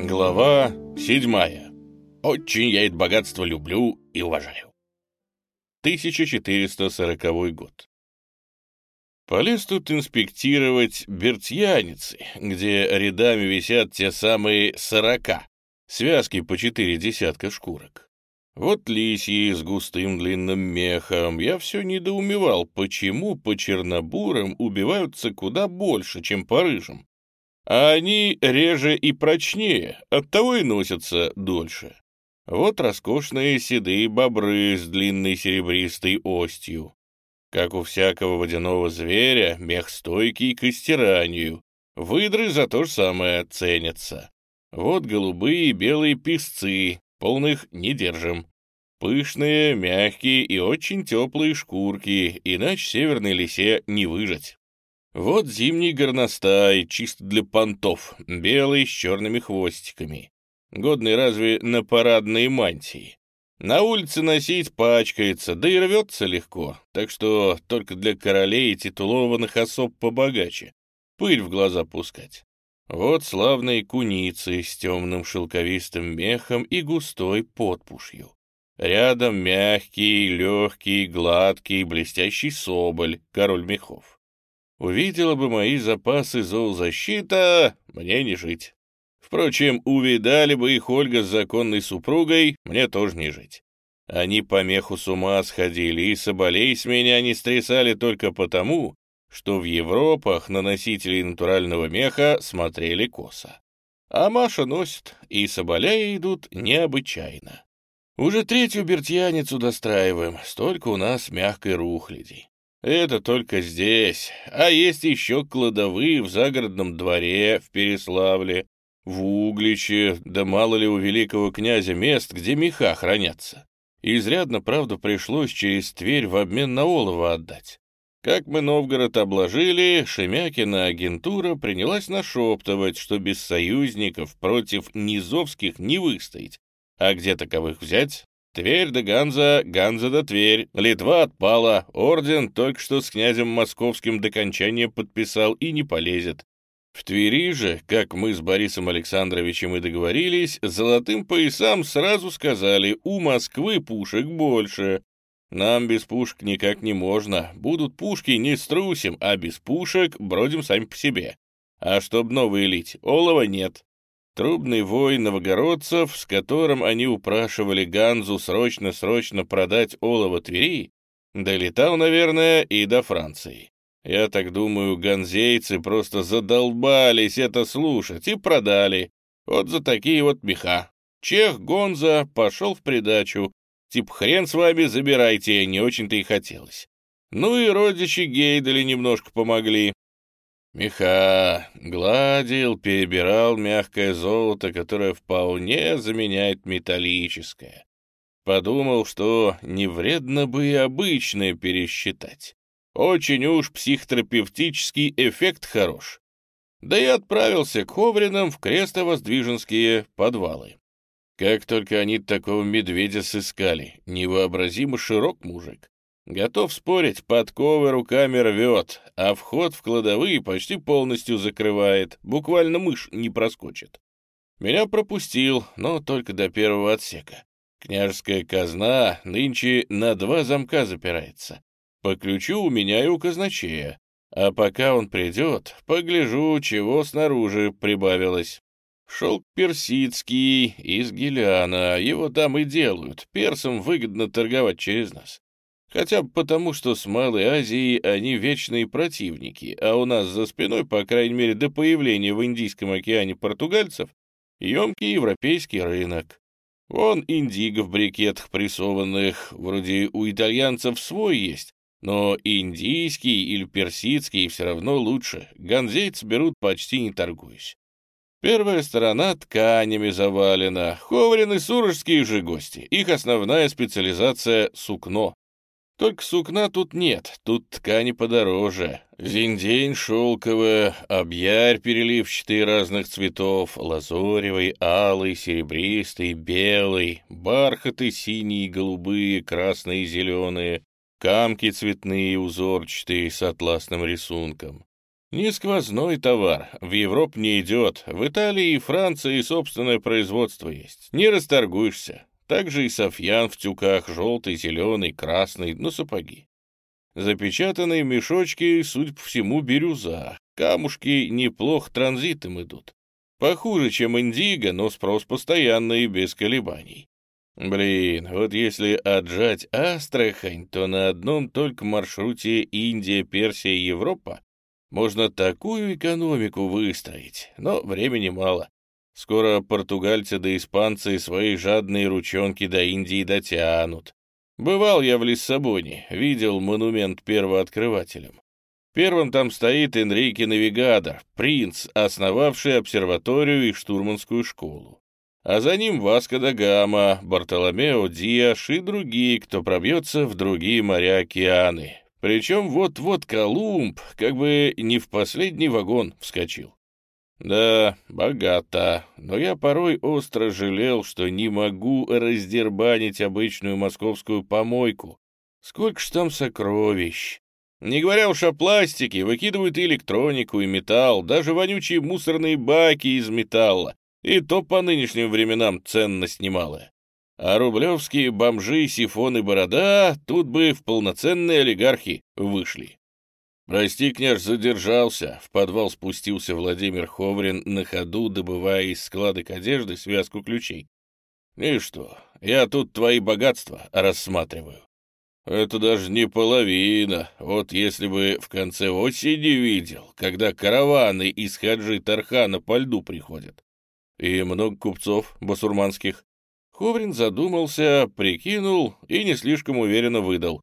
Глава седьмая. Очень я это богатство люблю и уважаю. 1440 год. Полез тут инспектировать бертьяницы, где рядами висят те самые сорока, связки по четыре десятка шкурок. Вот лисьи с густым длинным мехом. Я все недоумевал, почему по чернобурам убиваются куда больше, чем по рыжим а они реже и прочнее, оттого и носятся дольше. Вот роскошные седые бобры с длинной серебристой остью. Как у всякого водяного зверя, мех стойкий к истиранию. Выдры за то же самое ценятся. Вот голубые и белые песцы, полных не держим. Пышные, мягкие и очень теплые шкурки, иначе северной лисе не выжить. Вот зимний горностай, чисто для понтов, белый с черными хвостиками. Годный разве на парадные мантии. На улице носить пачкается, да и рвется легко, так что только для королей и титулованных особ побогаче. Пыль в глаза пускать. Вот славные куницы с темным шелковистым мехом и густой подпушью. Рядом мягкий, легкий, гладкий, блестящий соболь, король мехов. Увидела бы мои запасы зоозащита, мне не жить. Впрочем, увидали бы их Ольга с законной супругой, мне тоже не жить. Они по меху с ума сходили, и соболей с меня не стрясали только потому, что в Европах на носителей натурального меха смотрели косо. А Маша носит, и соболя идут необычайно. Уже третью бертьяницу достраиваем, столько у нас мягкой рухляди. Это только здесь, а есть еще кладовые в загородном дворе, в Переславле, в Угличе, да мало ли у великого князя мест, где меха хранятся. изрядно, правда, пришлось через Тверь в обмен на олово отдать. Как мы Новгород обложили, Шемякина агентура принялась нашептывать, что без союзников против низовских не выстоять. А где таковых взять? Тверь да Ганза, Ганза да Тверь. Литва отпала, орден только что с князем московским до кончания подписал и не полезет. В Твери же, как мы с Борисом Александровичем и договорились, золотым поясам сразу сказали, у Москвы пушек больше. Нам без пушек никак не можно. Будут пушки, не струсим, а без пушек бродим сами по себе. А чтоб новые лить, олова нет. Трубный вой новогородцев, с которым они упрашивали Ганзу срочно-срочно продать олово Твери, долетал, наверное, и до Франции. Я так думаю, ганзейцы просто задолбались это слушать и продали. Вот за такие вот меха. Чех Гонза пошел в придачу. Тип хрен с вами, забирайте, не очень-то и хотелось. Ну и родичи Гейдели немножко помогли. Меха гладил, перебирал мягкое золото, которое вполне заменяет металлическое. Подумал, что не вредно бы и обычное пересчитать. Очень уж психотерапевтический эффект хорош. Да и отправился к Ховринам в крестовоздвиженские подвалы. Как только они такого медведя сыскали, невообразимо широк мужик. Готов спорить, подковы руками рвет, а вход в кладовые почти полностью закрывает, буквально мышь не проскочит. Меня пропустил, но только до первого отсека. Княжеская казна нынче на два замка запирается. По ключу у меня и у казначея. А пока он придет, погляжу, чего снаружи прибавилось. Шелк персидский из Геляна, его там и делают. Персам выгодно торговать через нас. Хотя бы потому, что с Малой Азией они вечные противники, а у нас за спиной, по крайней мере, до появления в Индийском океане португальцев, емкий европейский рынок. Вон индиго в брикетах прессованных, вроде у итальянцев свой есть, но индийский или персидский все равно лучше, ганзейцы берут почти не торгуясь. Первая сторона тканями завалена, ховрины сурожские же гости, их основная специализация — сукно. Только сукна тут нет, тут ткани подороже. Зиндень шелковая, объярь переливчатый разных цветов, лазоревый, алый, серебристый, белый, бархаты синие, голубые, красные зеленые, камки цветные, узорчатые, с атласным рисунком. Не сквозной товар, в Европу не идет, в Италии и Франции собственное производство есть, не расторгуешься. Также и софьян в тюках, желтый, зеленый, красный, на сапоги. Запечатанные мешочки, судя по всему, бирюза. Камушки неплохо транзитом идут. Похуже, чем индиго, но спрос постоянный и без колебаний. Блин, вот если отжать Астрахань, то на одном только маршруте Индия, Персия, Европа можно такую экономику выстроить, но времени мало. Скоро португальцы да испанцы свои жадные ручонки до Индии дотянут. Бывал я в Лиссабоне, видел монумент первооткрывателям. Первым там стоит Энрике Навигадор, принц, основавший обсерваторию и штурманскую школу а за ним Васко да Гама, Бартоломео Диаш и другие, кто пробьется в другие моря океаны. Причем вот-вот Колумб как бы не в последний вагон вскочил. Да, богато, но я порой остро жалел, что не могу раздербанить обычную московскую помойку. Сколько ж там сокровищ! Не говоря уж о пластике, выкидывают и электронику, и металл, даже вонючие мусорные баки из металла, и то по нынешним временам ценность немалая. А рублевские бомжи, сифоны, борода тут бы в полноценные олигархи вышли. «Прости, княж, задержался». В подвал спустился Владимир Ховрин на ходу, добывая из складок одежды связку ключей. «И что, я тут твои богатства рассматриваю». «Это даже не половина. Вот если бы в конце осени видел, когда караваны из Хаджи Тархана по льду приходят. «И много купцов басурманских?» Ховрин задумался, прикинул и не слишком уверенно выдал.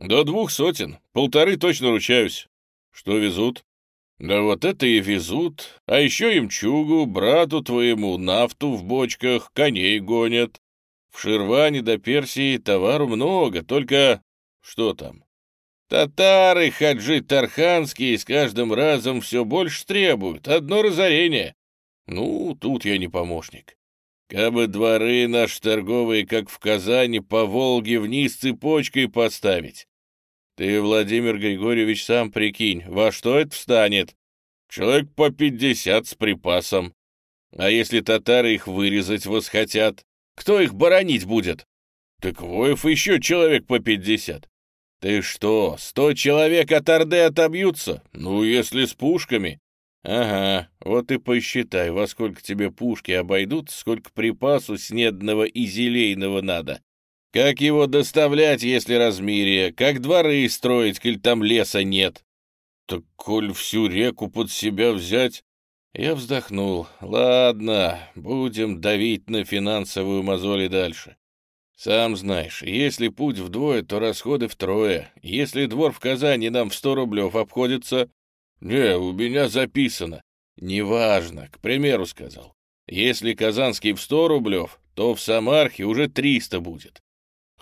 «До двух сотен, полторы точно ручаюсь». «Что везут?» «Да вот это и везут, а еще имчугу, брату твоему, нафту в бочках, коней гонят. В Ширване до Персии товару много, только... Что там?» «Татары, хаджи тарханские, с каждым разом все больше требуют, одно разорение. Ну, тут я не помощник. Кабы дворы наши торговые, как в Казани, по Волге вниз цепочкой поставить. Ты, Владимир Григорьевич, сам прикинь, во что это встанет? Человек по пятьдесят с припасом. А если татары их вырезать восхотят, кто их боронить будет? Так воев еще человек по пятьдесят. Ты что, сто человек от Орды отобьются? Ну, если с пушками. «Ага, вот и посчитай, во сколько тебе пушки обойдут, сколько припасу снедного и зелейного надо. Как его доставлять, если размерие? Как дворы строить, коль там леса нет?» «Так коль всю реку под себя взять...» Я вздохнул. «Ладно, будем давить на финансовую мозоль и дальше. Сам знаешь, если путь вдвое, то расходы втрое. Если двор в Казани нам в сто рублев обходится, «Не, у меня записано». «Неважно, к примеру сказал. Если Казанский в сто рублев, то в Самархе уже триста будет».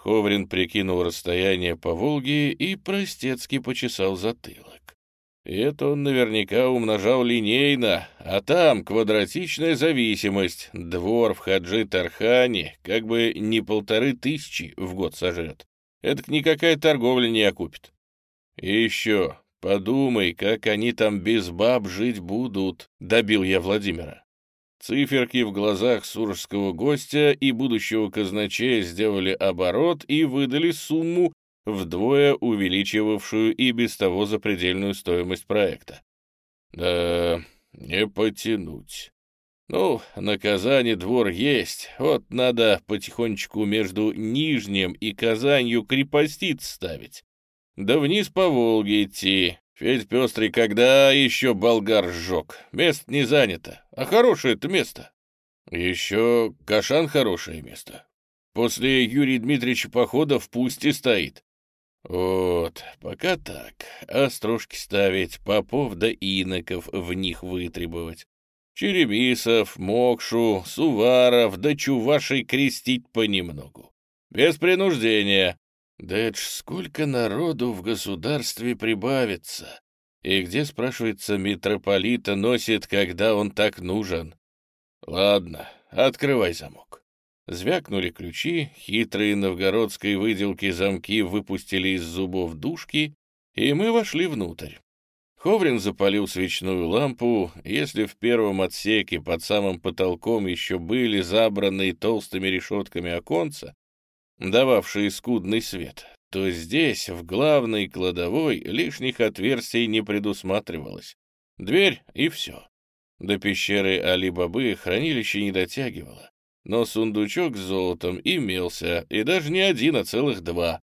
Ховрин прикинул расстояние по Волге и простецки почесал затылок. Это он наверняка умножал линейно, а там квадратичная зависимость. Двор в Хаджи-Тархане как бы не полторы тысячи в год сожрет. Это никакая торговля не окупит. И еще, «Подумай, как они там без баб жить будут», — добил я Владимира. Циферки в глазах суржского гостя и будущего казначея сделали оборот и выдали сумму, вдвое увеличивавшую и без того запредельную стоимость проекта. «Да, не потянуть. Ну, на Казани двор есть, вот надо потихонечку между Нижним и Казанью крепостиц ставить. Да вниз по Волге идти. Федь Пестрый когда еще болгар сжег? Место не занято. А хорошее это место. Еще Кашан хорошее место. После Юрия Дмитриевича похода в пусте стоит. Вот, пока так. Острожки ставить, попов да иноков в них вытребовать. Черемисов, Мокшу, Суваров да Чувашей крестить понемногу. Без принуждения. Да это ж сколько народу в государстве прибавится. И где, спрашивается, митрополита носит, когда он так нужен? Ладно, открывай замок. Звякнули ключи, хитрые новгородской выделки замки выпустили из зубов душки, и мы вошли внутрь. Ховрин запалил свечную лампу. Если в первом отсеке под самым потолком еще были забранные толстыми решетками оконца, дававшие скудный свет, то здесь, в главной кладовой, лишних отверстий не предусматривалось. Дверь и все. До пещеры Али-Бабы хранилище не дотягивало, но сундучок с золотом имелся, и даже не один, а целых два.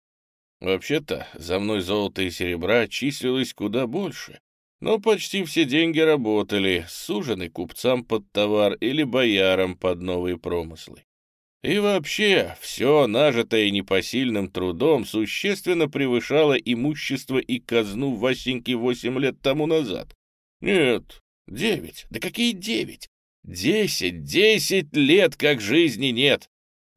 Вообще-то, за мной золота и серебра числилось куда больше, но почти все деньги работали, сужены купцам под товар или боярам под новые промыслы. И вообще, все нажитое непосильным трудом существенно превышало имущество и казну Васеньки восемь лет тому назад. Нет, девять. Да какие девять? Десять, десять лет как жизни нет.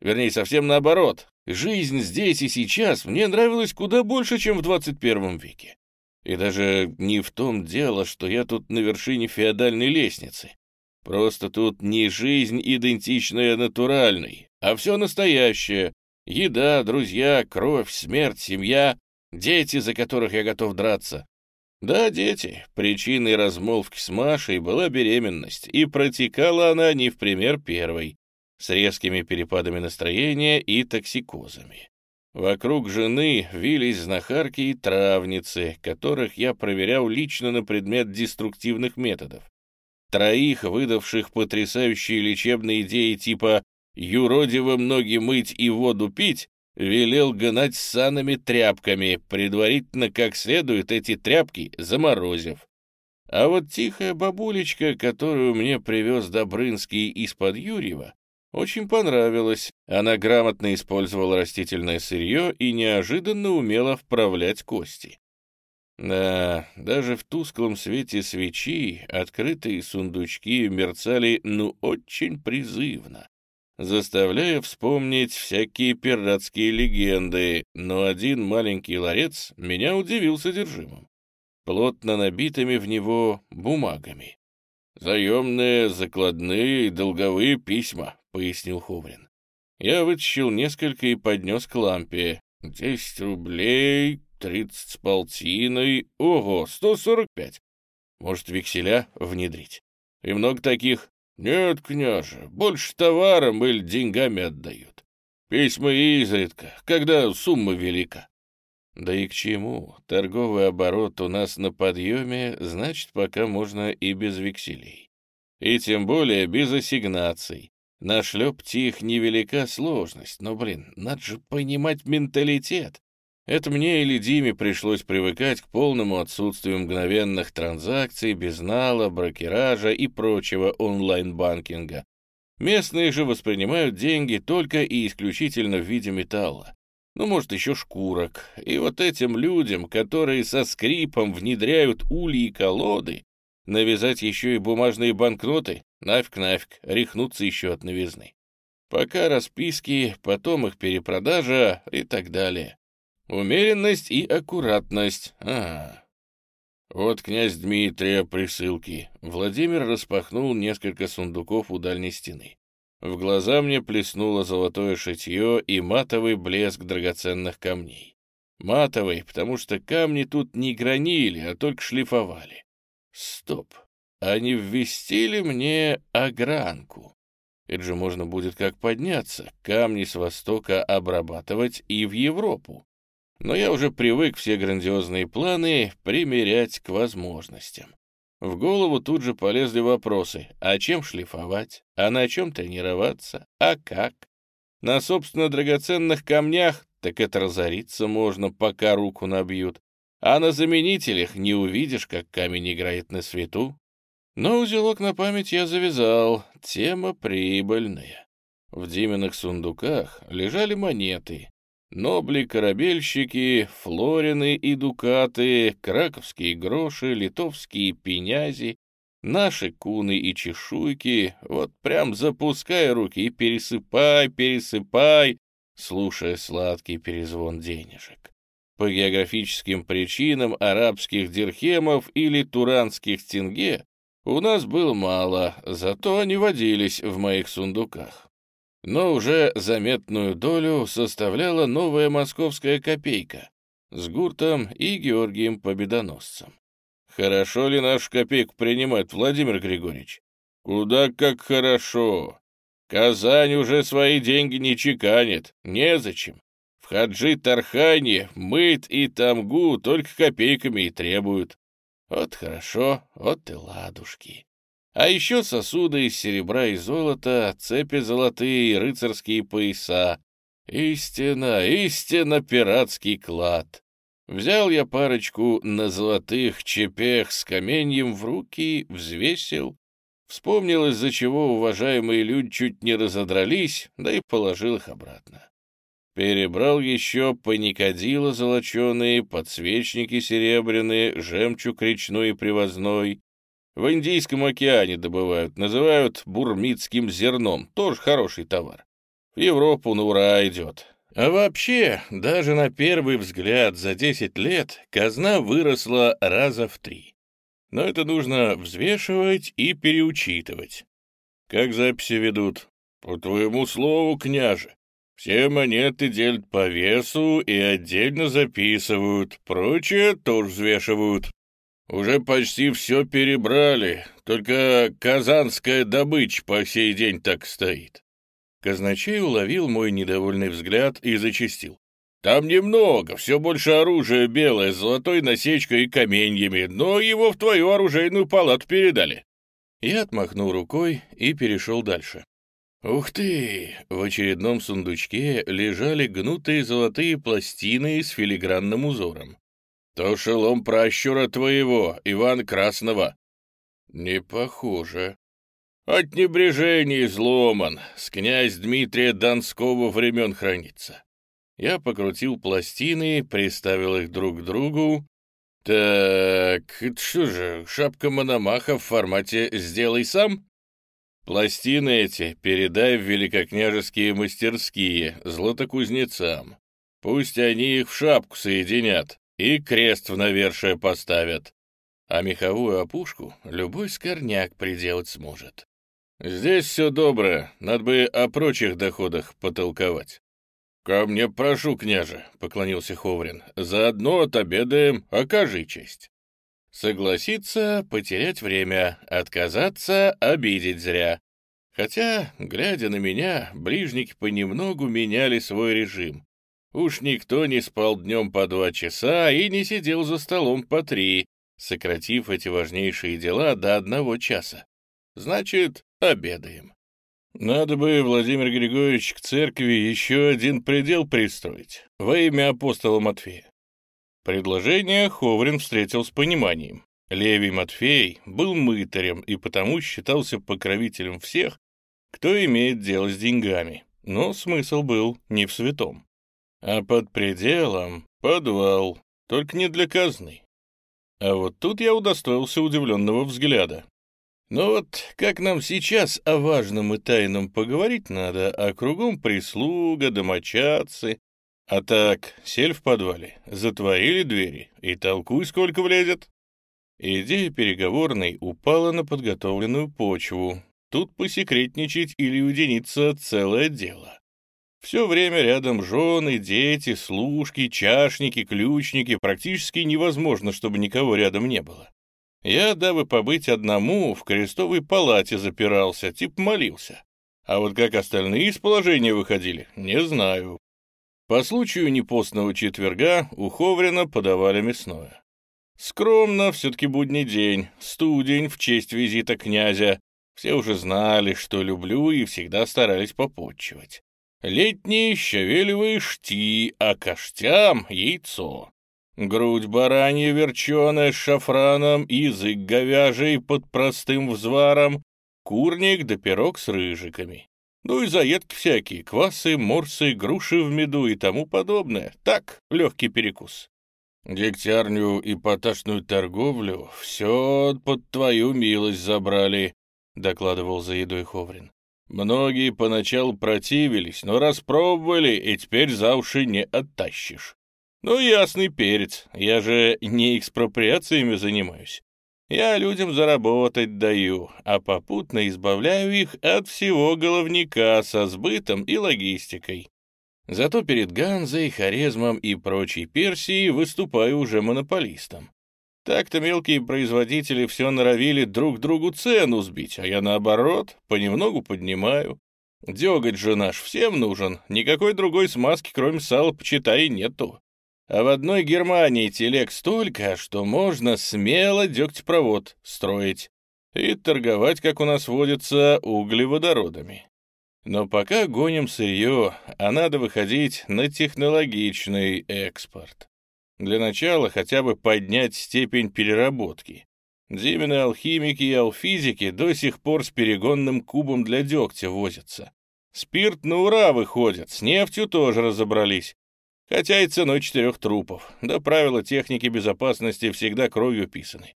Вернее, совсем наоборот. Жизнь здесь и сейчас мне нравилась куда больше, чем в двадцать первом веке. И даже не в том дело, что я тут на вершине феодальной лестницы. Просто тут не жизнь идентичная натуральной, а все настоящее. Еда, друзья, кровь, смерть, семья, дети, за которых я готов драться. Да, дети. Причиной размолвки с Машей была беременность, и протекала она не в пример первой, с резкими перепадами настроения и токсикозами. Вокруг жены вились знахарки и травницы, которых я проверял лично на предмет деструктивных методов. Троих, выдавших потрясающие лечебные идеи типа юродивым ноги мыть и воду пить, велел гнать санами тряпками, предварительно как следует эти тряпки заморозив. А вот тихая бабулечка, которую мне привез Добрынский из-под Юрьева, очень понравилась. Она грамотно использовала растительное сырье и неожиданно умела вправлять кости. Да, даже в тусклом свете свечи открытые сундучки мерцали ну очень призывно, заставляя вспомнить всякие пиратские легенды, но один маленький ларец меня удивил содержимым, плотно набитыми в него бумагами. «Заемные, закладные и долговые письма», — пояснил Ховрин. Я вытащил несколько и поднес к лампе. «Десять рублей, тридцать с полтиной, ого, сто сорок пять. Может, векселя внедрить? И много таких? «Нет, княже, больше товаром или деньгами отдают. Письма изредка, когда сумма велика». «Да и к чему? Торговый оборот у нас на подъеме, значит, пока можно и без векселей. И тем более без ассигнаций. На шлепте их невелика сложность, но, блин, надо же понимать менталитет. Это мне или Диме пришлось привыкать к полному отсутствию мгновенных транзакций, безнала, брокеража и прочего онлайн-банкинга. Местные же воспринимают деньги только и исключительно в виде металла. Ну, может, еще шкурок. И вот этим людям, которые со скрипом внедряют ульи и колоды, навязать еще и бумажные банкноты, нафиг-нафиг, рехнуться еще от новизны. Пока расписки, потом их перепродажа и так далее. Умеренность и аккуратность. Ага. Вот князь Дмитрия присылки. Владимир распахнул несколько сундуков у дальней стены. В глаза мне плеснуло золотое шитье и матовый блеск драгоценных камней. Матовый, потому что камни тут не гранили, а только шлифовали. Стоп. Они ввестили мне огранку. Это же можно будет как подняться, камни с востока обрабатывать и в Европу но я уже привык все грандиозные планы примерять к возможностям. В голову тут же полезли вопросы, а чем шлифовать, а на чем тренироваться, а как? На, собственно, драгоценных камнях так это разориться можно, пока руку набьют, а на заменителях не увидишь, как камень играет на свету. Но узелок на память я завязал, тема прибыльная. В Диминых сундуках лежали монеты, Нобли-корабельщики, флорины и дукаты, краковские гроши, литовские пенязи, наши куны и чешуйки, вот прям запускай руки и пересыпай, пересыпай, слушая сладкий перезвон денежек. По географическим причинам арабских дирхемов или туранских тенге у нас было мало, зато они водились в моих сундуках но уже заметную долю составляла новая московская копейка с Гуртом и Георгием Победоносцем. хорошо ли нашу копейку принимать, Владимир Григорьевич? Куда как хорошо. Казань уже свои деньги не чеканит, незачем. В Хаджи-Тархане мыт и тамгу только копейками и требуют. Вот хорошо, вот и ладушки. А еще сосуды из серебра и золота, цепи золотые рыцарские пояса. Истинно, истинно пиратский клад. Взял я парочку на золотых чепех с каменьем в руки, взвесил, вспомнил, из-за чего уважаемые люди чуть не разодрались, да и положил их обратно. Перебрал еще паникадила золоченые, подсвечники серебряные, жемчуг речной и привозной, в Индийском океане добывают, называют бурмитским зерном, тоже хороший товар. В Европу на ура идет. А вообще, даже на первый взгляд за 10 лет казна выросла раза в три. Но это нужно взвешивать и переучитывать. Как записи ведут? По твоему слову, княже. Все монеты делят по весу и отдельно записывают, прочее тоже взвешивают. Уже почти все перебрали, только казанская добыча по сей день так стоит. Казначей уловил мой недовольный взгляд и зачистил. Там немного, все больше оружия белое, с золотой насечкой и каменьями, но его в твою оружейную палату передали. Я отмахнул рукой и перешел дальше. Ух ты! В очередном сундучке лежали гнутые золотые пластины с филигранным узором. То шелом пращура твоего, Иван Красного. Не похоже. От небрежения изломан, с князь Дмитрия Донского времен хранится. Я покрутил пластины, приставил их друг к другу. Так, это что же, шапка Мономаха в формате «сделай сам»? Пластины эти передай в великокняжеские мастерские, златокузнецам. Пусть они их в шапку соединят, и крест в навершие поставят. А меховую опушку любой скорняк приделать сможет. Здесь все доброе, надо бы о прочих доходах потолковать. «Ко мне прошу, княже», — поклонился Ховрин, — «заодно отобедаем, окажи честь». Согласиться — потерять время, отказаться — обидеть зря. Хотя, глядя на меня, ближники понемногу меняли свой режим. Уж никто не спал днем по два часа и не сидел за столом по три, сократив эти важнейшие дела до одного часа. Значит, обедаем. Надо бы, Владимир Григорьевич, к церкви еще один предел пристроить во имя апостола Матфея. Предложение Ховрин встретил с пониманием. Левий Матфей был мытарем и потому считался покровителем всех, кто имеет дело с деньгами, но смысл был не в святом. А под пределом — подвал, только не для казны. А вот тут я удостоился удивленного взгляда. Но ну вот как нам сейчас о важном и тайном поговорить надо, а кругом прислуга, домочадцы. А так, сель в подвале, затворили двери и толкуй, сколько влезет. Идея переговорной упала на подготовленную почву. Тут посекретничать или уединиться — целое дело. Все время рядом жены, дети, служки, чашники, ключники. Практически невозможно, чтобы никого рядом не было. Я, дабы побыть одному, в крестовой палате запирался, тип молился. А вот как остальные из положения выходили, не знаю. По случаю непостного четверга у Ховрина подавали мясное. Скромно, все-таки будний день, студень в честь визита князя. Все уже знали, что люблю и всегда старались попотчевать. Летние щавелевые шти, а каштям — яйцо. Грудь баранья верченая с шафраном, язык говяжий под простым взваром, курник да пирог с рыжиками. Ну и заедки всякие, квасы, морсы, груши в меду и тому подобное. Так, легкий перекус. Дегтярню и поташную торговлю все под твою милость забрали, — докладывал за едой Ховрин. Многие поначалу противились, но распробовали, и теперь за уши не оттащишь. Ну, ясный перец, я же не экспроприациями занимаюсь. Я людям заработать даю, а попутно избавляю их от всего головника со сбытом и логистикой. Зато перед Ганзой, Хорезмом и прочей Персией выступаю уже монополистом. Так-то мелкие производители все норовили друг другу цену сбить, а я наоборот, понемногу поднимаю. Деготь же наш всем нужен, никакой другой смазки, кроме сала, почитай, нету. А в одной Германии телег столько, что можно смело дегтепровод строить и торговать, как у нас водится, углеводородами. Но пока гоним сырье, а надо выходить на технологичный экспорт. Для начала хотя бы поднять степень переработки. Димины алхимики и алфизики до сих пор с перегонным кубом для дегтя возятся. Спирт на ура выходит, с нефтью тоже разобрались. Хотя и ценой четырех трупов. Да правила техники безопасности всегда кровью писаны.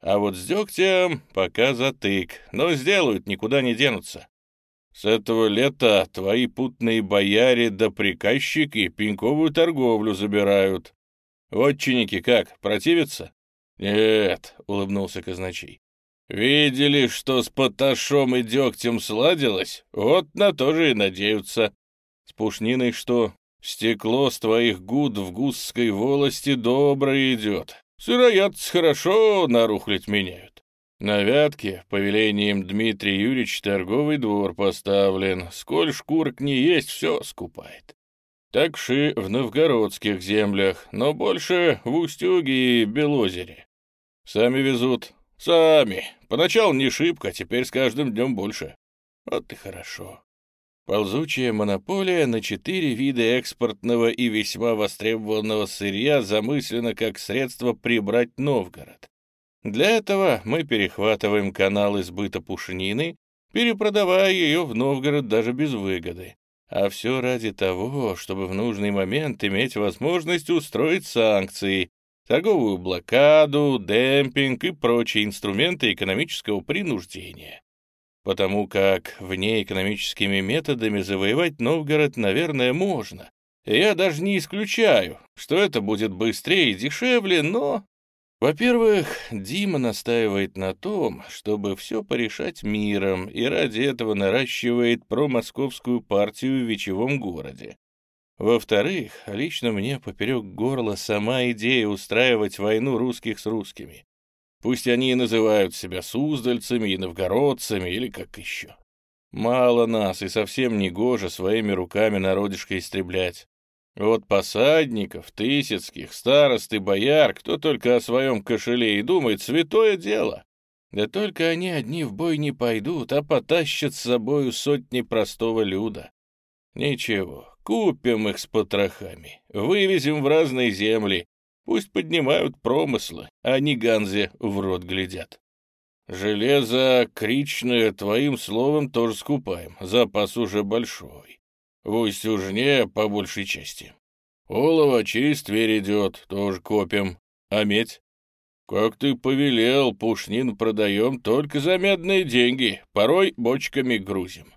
А вот с дегтем пока затык, но сделают, никуда не денутся. С этого лета твои путные бояре да приказчики пеньковую торговлю забирают. «Отчинники как, противятся?» «Нет», — улыбнулся казначей. «Видели, что с поташом и дегтем сладилось? Вот на то же и надеются. С пушниной что? Стекло с твоих гуд в гусской волости доброе идет. Сыроядцы хорошо на рухлядь меняют. На Вятке, повелением Дмитрия Юрьевич, торговый двор поставлен. Сколь шкурок не есть, все скупает. Такши в новгородских землях, но больше в Устюге и Белозере. Сами везут. Сами. Поначалу не шибко, а теперь с каждым днем больше. Вот и хорошо. Ползучая монополия на четыре вида экспортного и весьма востребованного сырья замыслена как средство прибрать Новгород. Для этого мы перехватываем каналы сбыта пушнины, перепродавая ее в Новгород даже без выгоды. А все ради того, чтобы в нужный момент иметь возможность устроить санкции, торговую блокаду, демпинг и прочие инструменты экономического принуждения. Потому как внеэкономическими методами завоевать Новгород, наверное, можно. Я даже не исключаю, что это будет быстрее и дешевле, но во-первых, Дима настаивает на том, чтобы все порешать миром, и ради этого наращивает промосковскую партию в Вечевом городе. Во-вторых, лично мне поперек горла сама идея устраивать войну русских с русскими. Пусть они и называют себя суздальцами и новгородцами, или как еще. Мало нас, и совсем не гоже своими руками народишко истреблять. Вот посадников, тысяцких, старост и бояр, кто только о своем кошеле и думает, святое дело. Да только они одни в бой не пойдут, а потащат с собою сотни простого люда. Ничего, купим их с потрохами, вывезем в разные земли, пусть поднимают промыслы, а не Ганзе в рот глядят. Железо кричное, твоим словом, тоже скупаем, запас уже большой. В Устюжне по большей части. Олово через Тверь идет, тоже копим. А медь? Как ты повелел, пушнин продаем только за медные деньги, порой бочками грузим.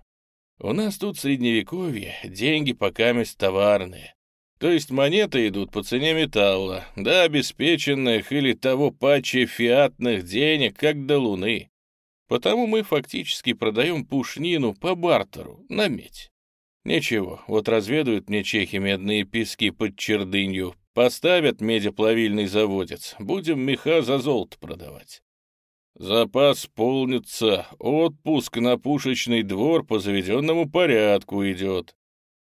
У нас тут средневековье, деньги пока месть товарные. То есть монеты идут по цене металла, да обеспеченных или того паче фиатных денег, как до луны. Потому мы фактически продаем пушнину по бартеру, на медь. Ничего, вот разведают мне чехи медные пески под чердынью, поставят медиплавильный заводец, будем меха за золото продавать. Запас полнится, отпуск на пушечный двор по заведенному порядку идет.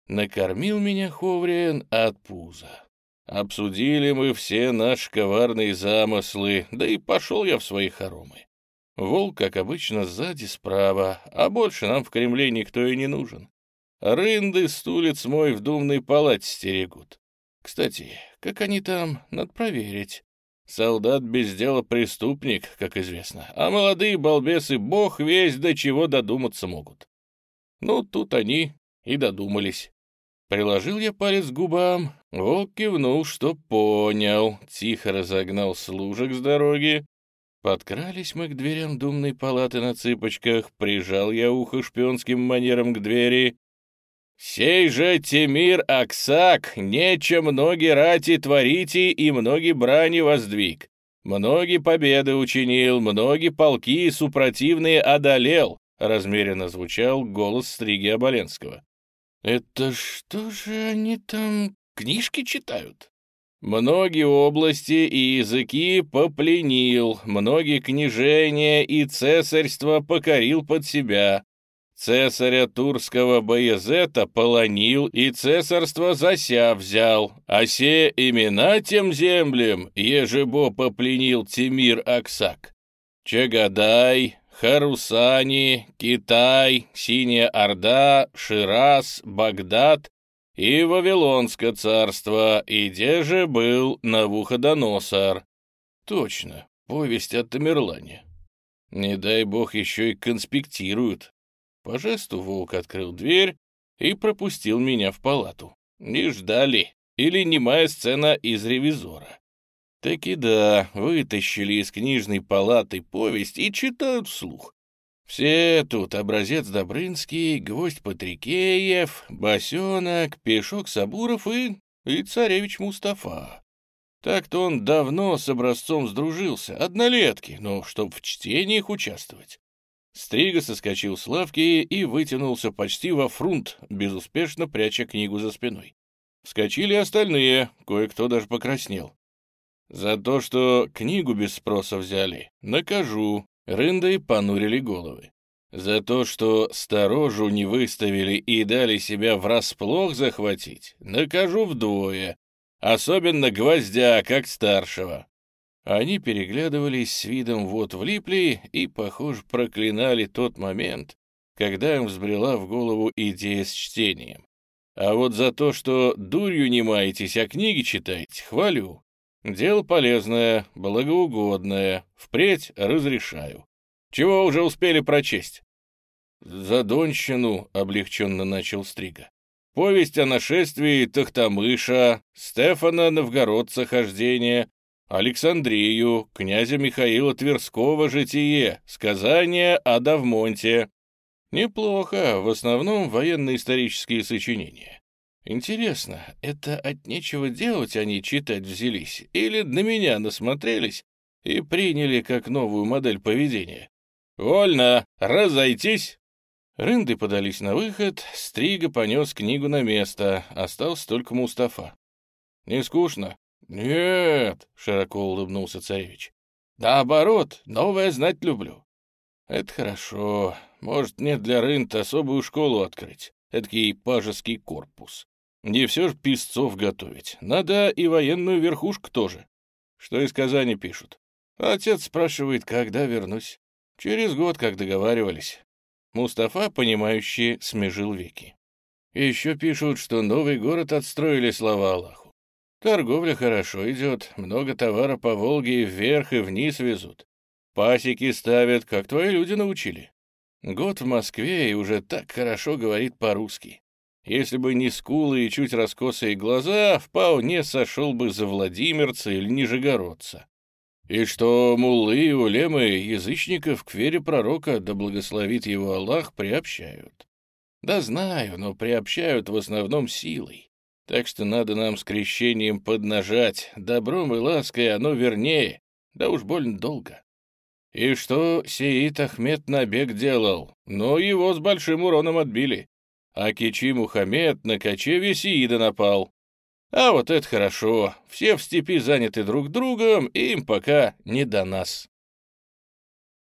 Накормил меня Ховриен от пуза. Обсудили мы все наши коварные замыслы, да и пошел я в свои хоромы. Волк, как обычно, сзади справа, а больше нам в Кремле никто и не нужен. Рынды стулец мой в думной палате стерегут. Кстати, как они там, надо проверить. Солдат без дела преступник, как известно, а молодые балбесы бог весь до чего додуматься могут. Ну, тут они и додумались. Приложил я палец к губам, волк кивнул, что понял, тихо разогнал служек с дороги. Подкрались мы к дверям думной палаты на цыпочках, прижал я ухо шпионским манером к двери, «Сей же Тимир Аксак, нечем многие рати творите и многие брани воздвиг. Многие победы учинил, многие полки супротивные одолел», размеренно звучал голос Стриги Оболенского. «Это что же они там книжки читают?» Многие области и языки попленил, многие княжения и цесарства покорил под себя. Цесаря турского Боязета полонил и цесарство зася взял, а се имена тем землям, ежебо попленил Тимир Аксак. Чагадай, Харусани, Китай, Синяя Орда, Шираз, Багдад и Вавилонское царство, и где же был Навуходоносор. Точно, повесть о Тамерлане. Не дай бог еще и конспектируют. По жесту волк открыл дверь и пропустил меня в палату. Не ждали. Или немая сцена из «Ревизора». Таки да, вытащили из книжной палаты повесть и читают вслух. Все тут образец Добрынский, гвоздь Патрикеев, Босенок, Пешок Сабуров и, и царевич Мустафа. Так-то он давно с образцом сдружился, однолетки, но чтоб в чтениях участвовать. Стрига соскочил с лавки и вытянулся почти во фрунт, безуспешно пряча книгу за спиной. Вскочили остальные, кое-кто даже покраснел. За то, что книгу без спроса взяли, накажу, Рынды понурили головы. За то, что сторожу не выставили и дали себя врасплох захватить, накажу вдвое, особенно гвоздя, как старшего. Они переглядывались с видом «вот влипли» и, похоже, проклинали тот момент, когда им взбрела в голову идея с чтением. А вот за то, что дурью не маетесь, а книги читаете, хвалю. Дело полезное, благоугодное, впредь разрешаю. Чего уже успели прочесть? Задонщину облегченно начал Стрига. Повесть о нашествии Тахтамыша, Стефана Новгородца хождение, Александрию, князя Михаила Тверского житие, сказание о Давмонте. Неплохо, в основном военно-исторические сочинения. Интересно, это от нечего делать они читать взялись или на меня насмотрелись и приняли как новую модель поведения? «Вольно! Разойтись!» Рынды подались на выход, Стрига понес книгу на место, остался только Мустафа. «Не скучно?» «Нет», — широко улыбнулся царевич. «Наоборот, новое знать люблю». «Это хорошо. Может, мне для Рынта особую школу открыть, эдакий пажеский корпус. Не все ж писцов готовить. Надо и военную верхушку тоже. Что из Казани пишут. Отец спрашивает, когда вернусь. Через год, как договаривались. Мустафа, понимающий, смежил веки. Еще пишут, что новый город отстроили, слава Аллаху. Торговля хорошо идет, много товара по Волге вверх и вниз везут. Пасеки ставят, как твои люди научили. Год в Москве и уже так хорошо говорит по-русски. Если бы не скулы и чуть раскосые глаза, вполне сошел бы за Владимирца или Нижегородца. И что муллы и улемы язычников к вере пророка, да благословит его Аллах, приобщают. Да знаю, но приобщают в основном силой. Так что надо нам с крещением поднажать, добром и лаской оно вернее, да уж больно долго. И что Сеид Ахмед набег делал, но его с большим уроном отбили а Кичи Мухаммед на кочевье Сиида напал. А вот это хорошо, все в степи заняты друг другом, им пока не до нас.